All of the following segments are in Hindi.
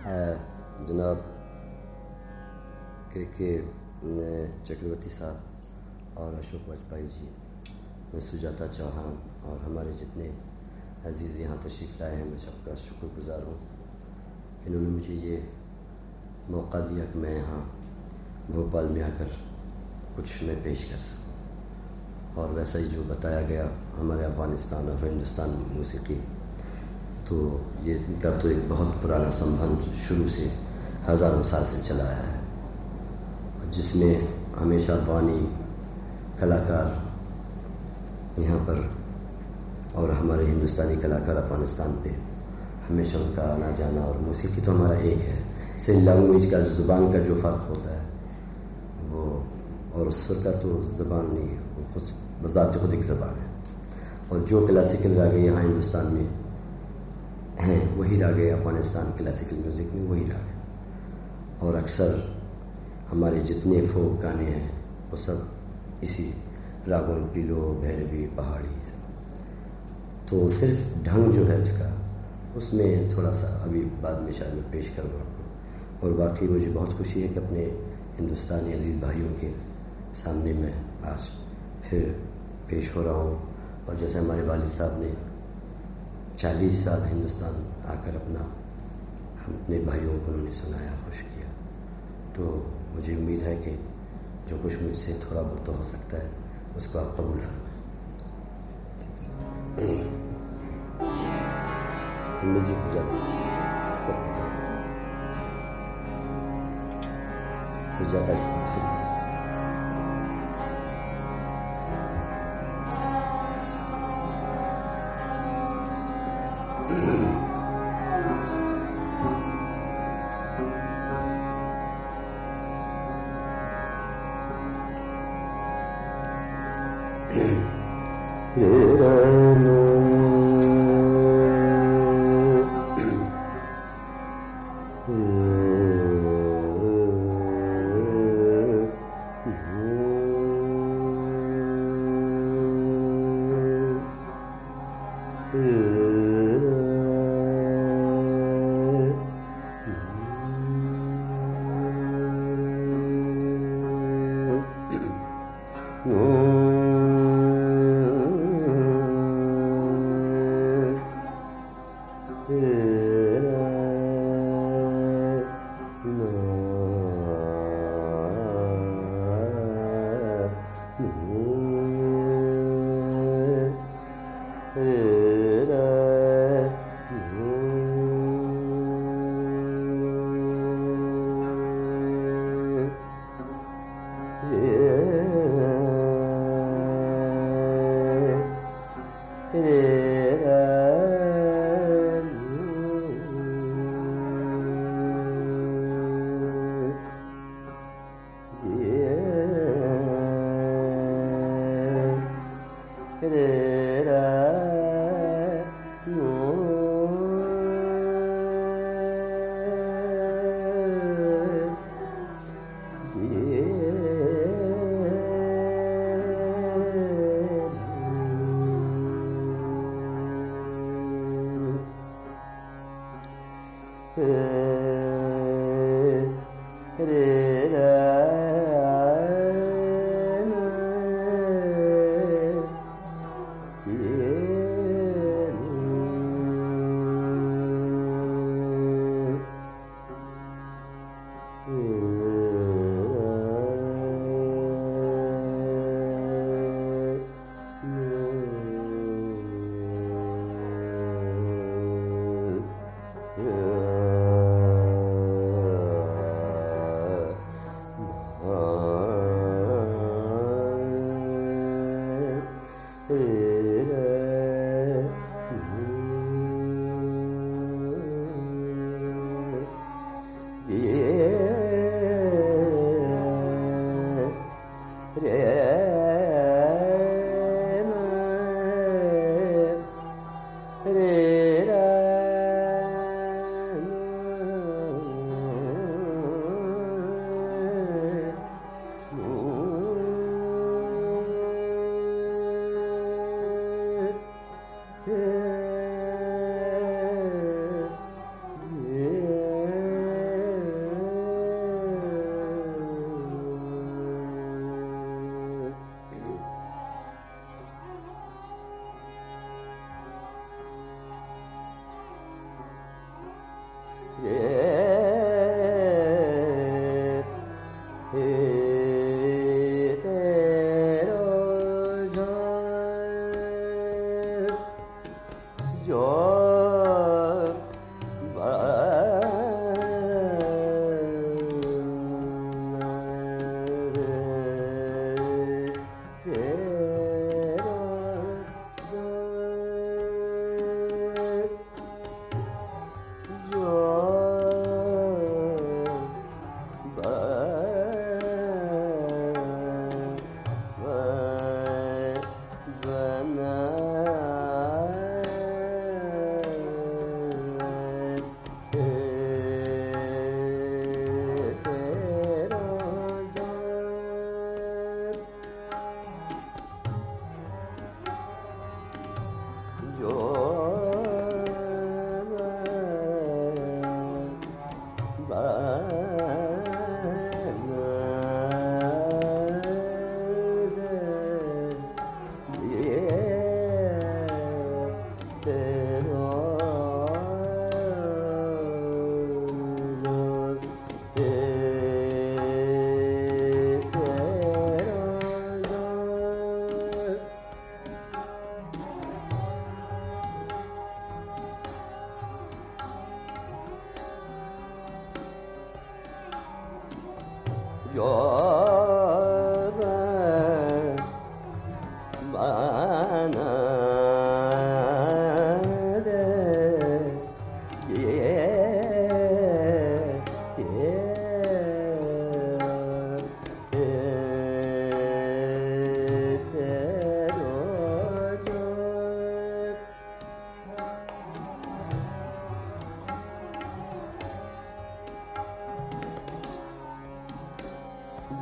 जनाब के के चक्रवर्ती साहब और अशोक वाजपेयी जी, मैं सुजाता चौहान और हमारे जितने अज़ीज़ यहाँ तशरीफ़ लाए हैं, मैं सबका शुक्रगुजार हूँ। इन्होंने मुझे ये मौका दिया कि मैं यहाँ भोपाल में आकर कुछ मैं पेश कर सकूँ। और वैसा ही जो बताया गया, हमारे अफ़गानिस्तान और हिंदुस्तान मौसीकी तो ये इनका तो एक बहुत पुराना संबंध शुरू से हज़ारों साल से चला है। जिसमें हमेशा अफगानी कलाकार यहाँ पर और हमारे हिंदुस्तानी कलाकार अफ़गानिस्तान पे हमेशा उनका आना जाना और मौसीकी तो हमारा एक है। सिर्फ़ लैंग्वेज का, ज़ुबान का जो फ़र्क होता है, वो और सुर का तो ज़बान नहीं है वो खुद बजात खुद एक ज़बान है। और जो क्लासिकल रागे यहाँ हिंदुस्तान में हैं, वही रागे अफ़गानिस्तान क्लासिकल म्यूज़िक में, वही राग है और अक्सर हमारे जितने फोक गाने हैं, वो सब इसी रागों पिलो भैरवी, पहाड़ी सब। तो सिर्फ़ ढंग जो है उसका, उसमें थोड़ा सा अभी बाद में शायद मैं पेश करूँ आपको। और बाकी मुझे बहुत खुशी है कि अपने हिंदुस्तानी अज़ीज़ भाइयों के सामने मैं आज फिर पेश हो रहा हूँ। और जैसे हमारे वालिद साहब ने चालीस साल हिंदुस्तान आकर अपना हम अपने भाइयों को उन्होंने सुनाया खुश किया। तो मुझे उम्मीद है कि जो कुछ मुझसे थोड़ा बहुत तो हो सकता है उसको आप कबूल फरमाएँ। इजाज़त सब Sujata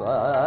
Uh,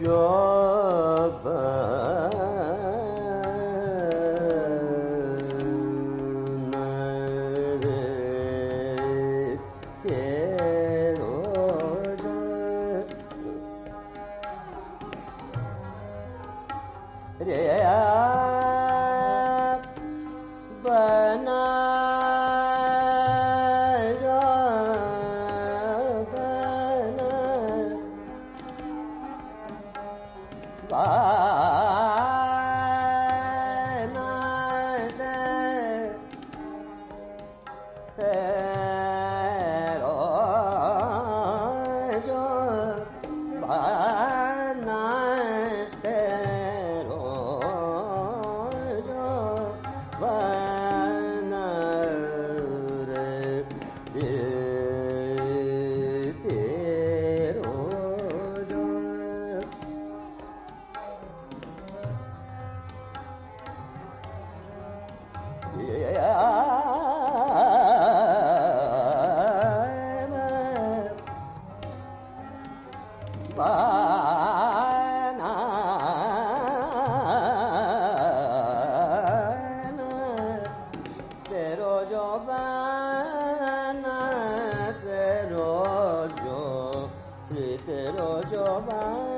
joy. Cho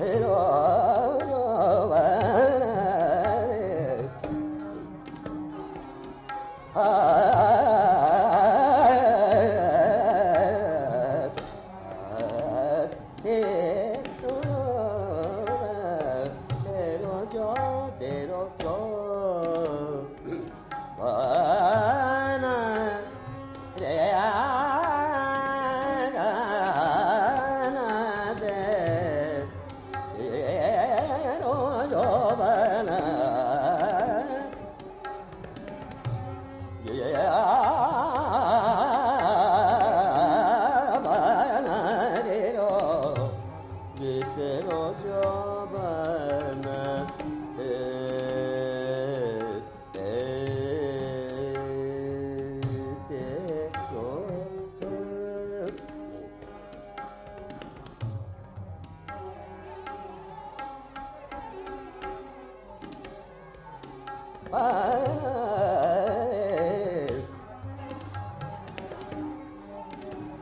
Hey,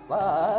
哇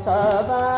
सब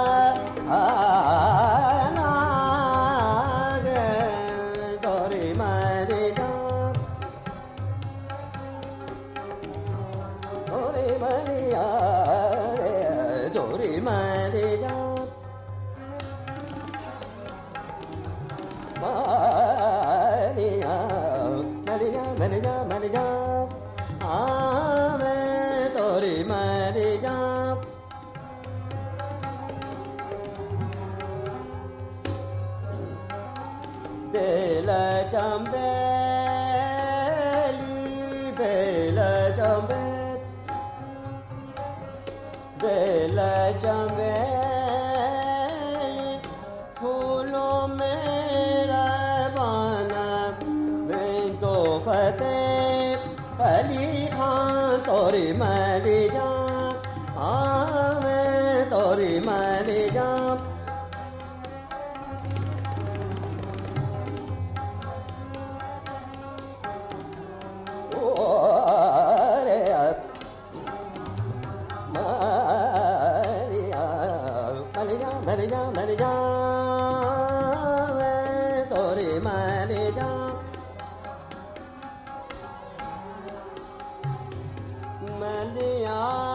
कमलिया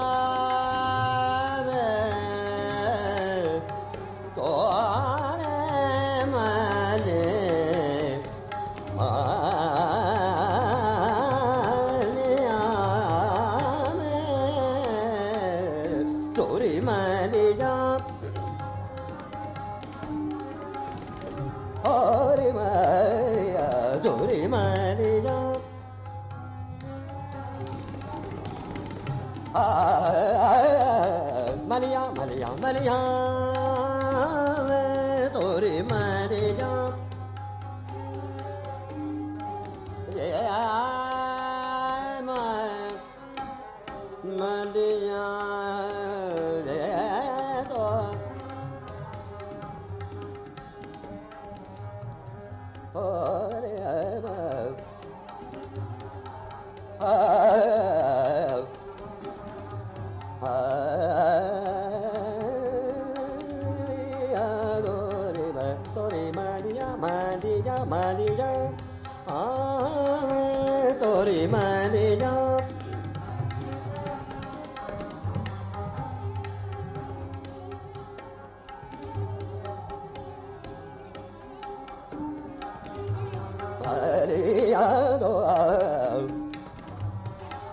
аллион.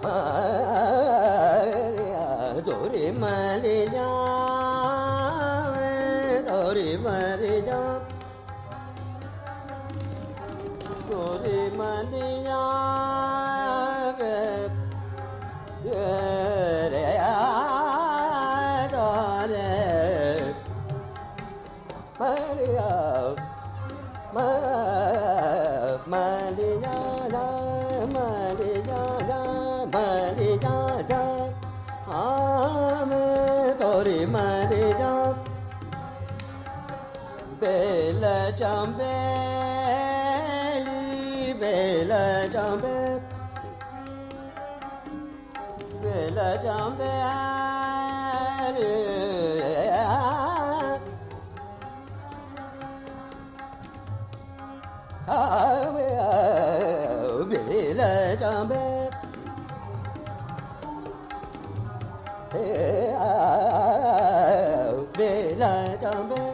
呃 Cambeli, bella Cambeli, bella Cambeli. Ah, bella Cambeli. Hey, ah, bella Cambeli.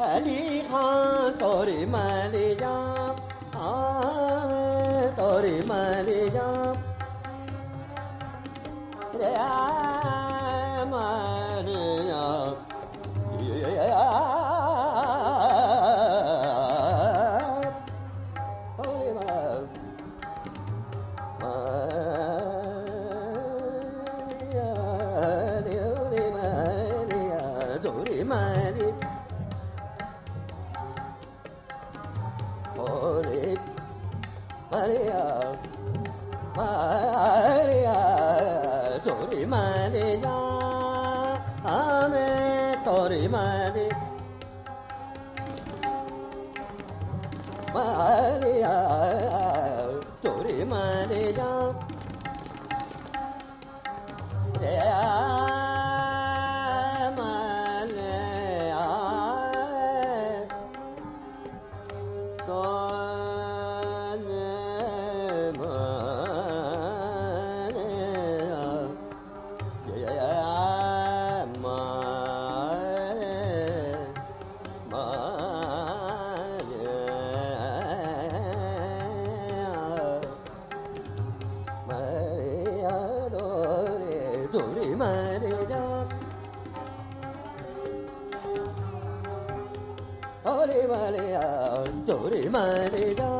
लि हा तोरि मालिजा हा तोरि मालिजा Maria, Maria, Tori Maria, Ame Tori Maria, Maria, Tori Maria, Yeah. mare mare, dore mare da.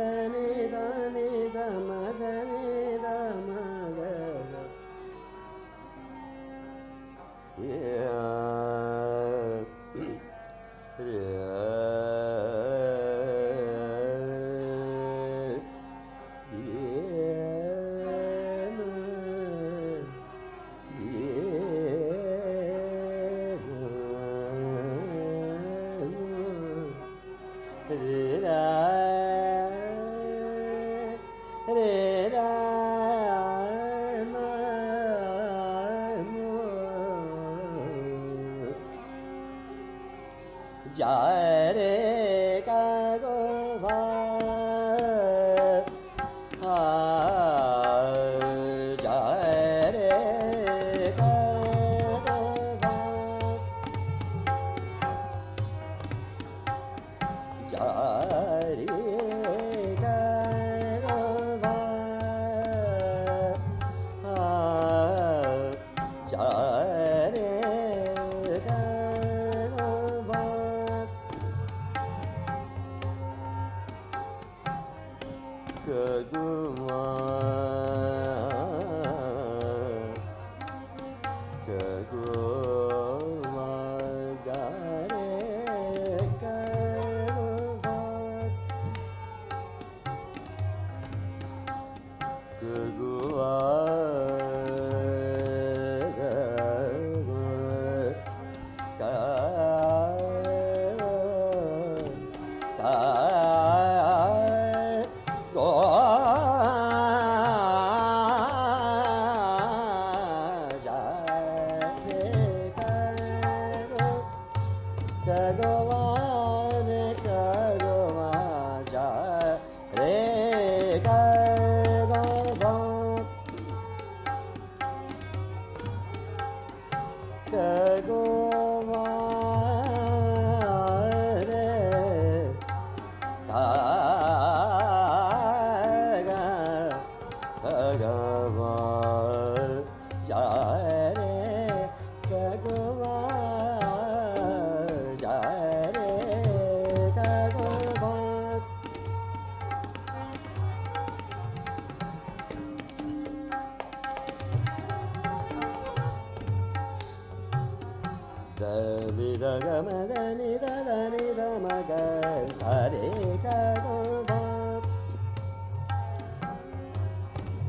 विगमगनि दगनि दमगरे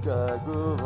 कगुब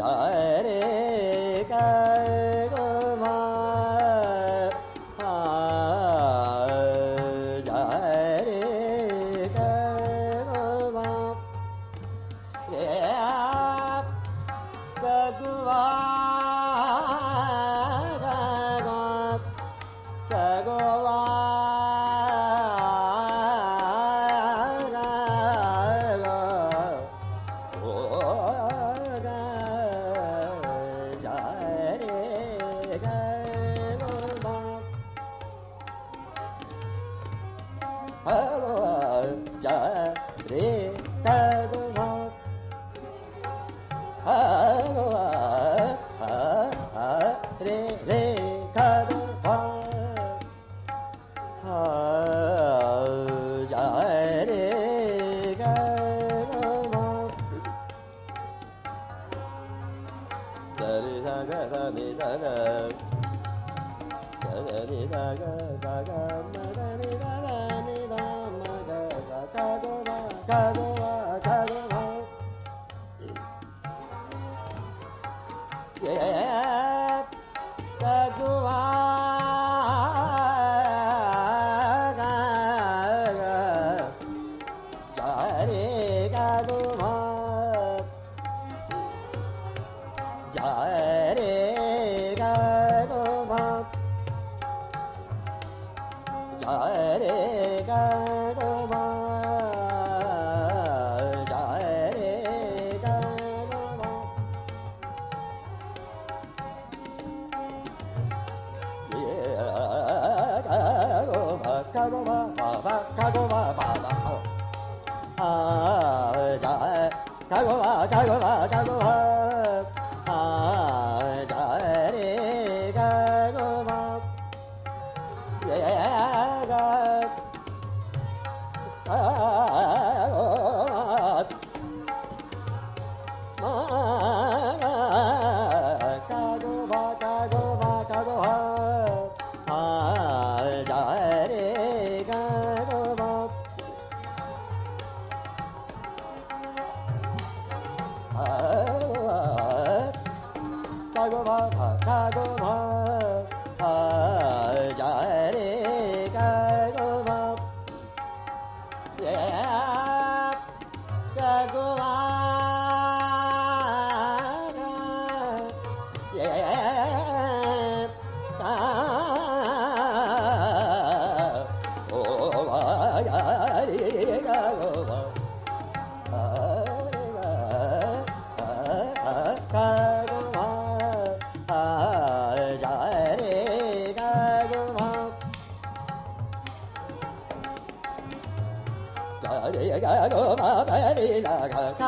रे रे la la la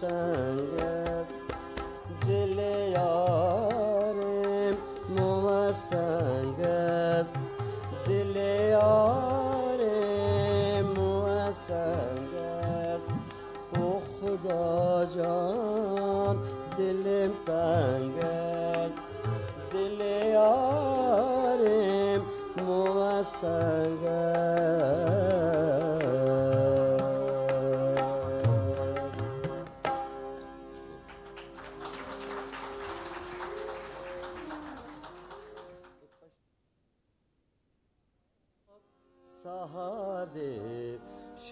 tangas dile yare muasangas dile yare muasangas o khuda jan dilim tangas dile yare muasangas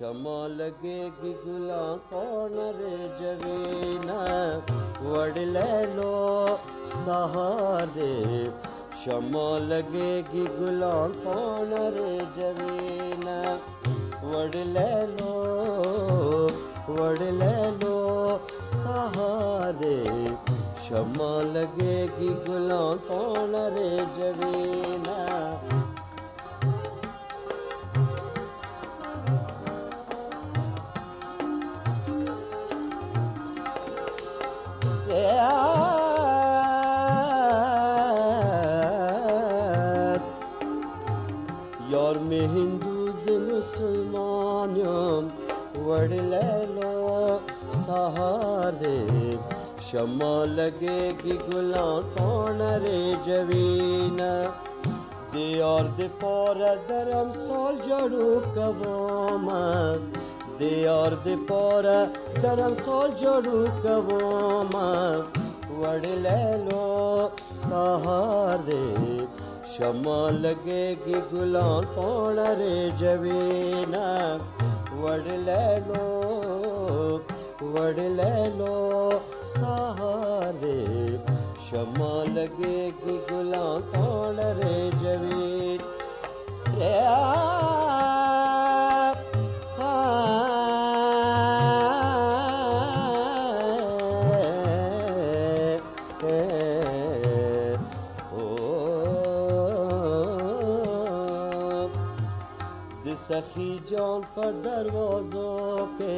क्षमा लगेगी गुला कौन रे जवीना? वड़ ले सहारे। क्षमा लगेगी गुला कौन रे जवीना? वड़ ले लो वड़ ले सहारे। क्षमा लगेगी गुला कौन रे जवीना सहारे क्षमा लगेगी गुला कौन रे जवीना दे और दे पर धर्म सोल जड़ू कबोमा दे और दे पर धर्म सोल जड़ू कबोमा वड़ ले सहारे क्षमा लगेगी गुलाम, कौन रे जवीना वड़ ले लो वड़ ले लो सहारे क्षमा लगेगी गुलाम कौन रे जवीन सखी जान पर दरवाजों के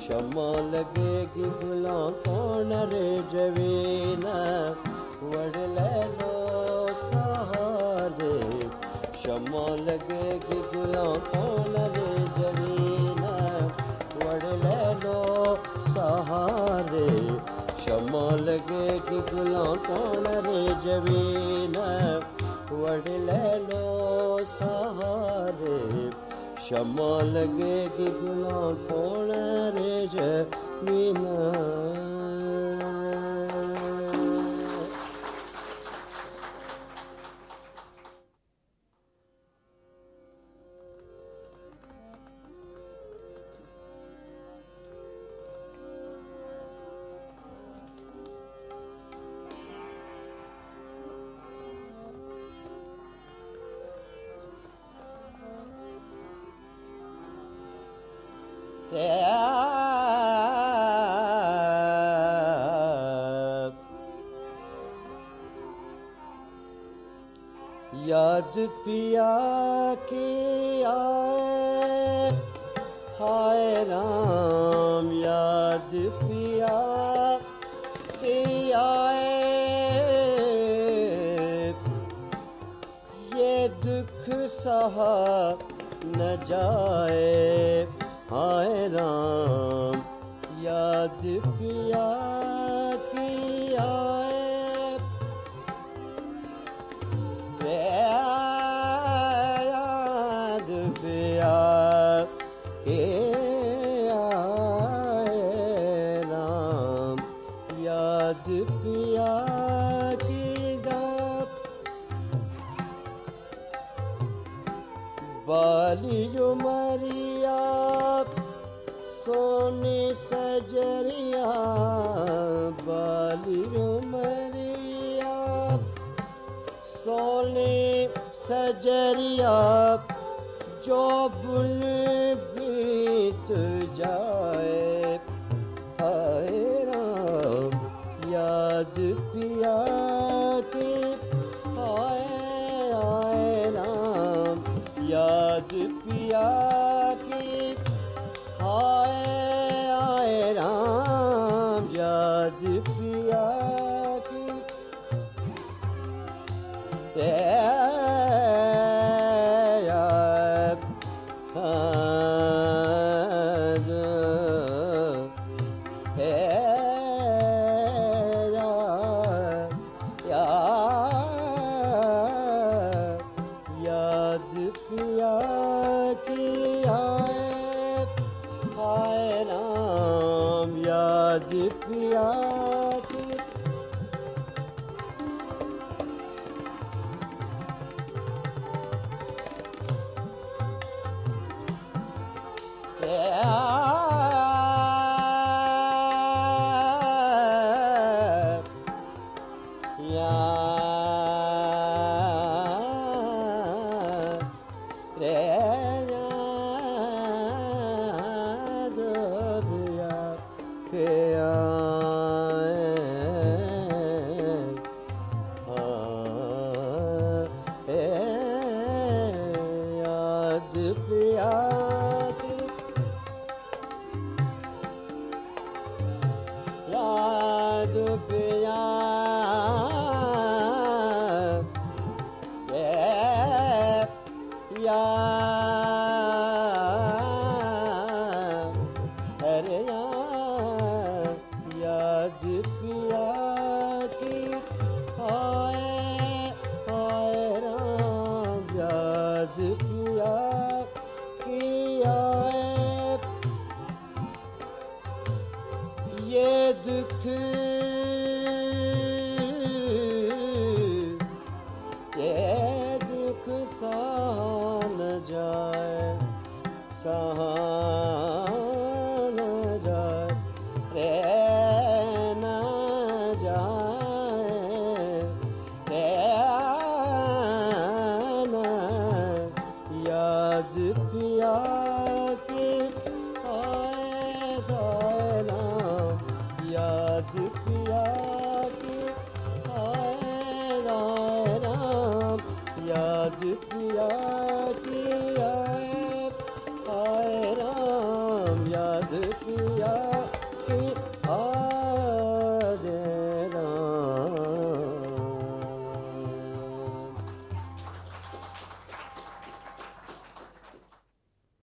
क्षमा लगेगी गुलाम कौन रे जवीना वड़ ले लो सहारे शमा लगेगी गुलां कौन रे जमीन वड़ ले लो सहारे शमा लगेगी गुलां कौन रे जमीन वड़ ले लो सहारे जा ले कि गुला बिना याद पिया के आए, हाय राम, याद पिया के आए, ये दुख सहा न जाए। राम Yeah. या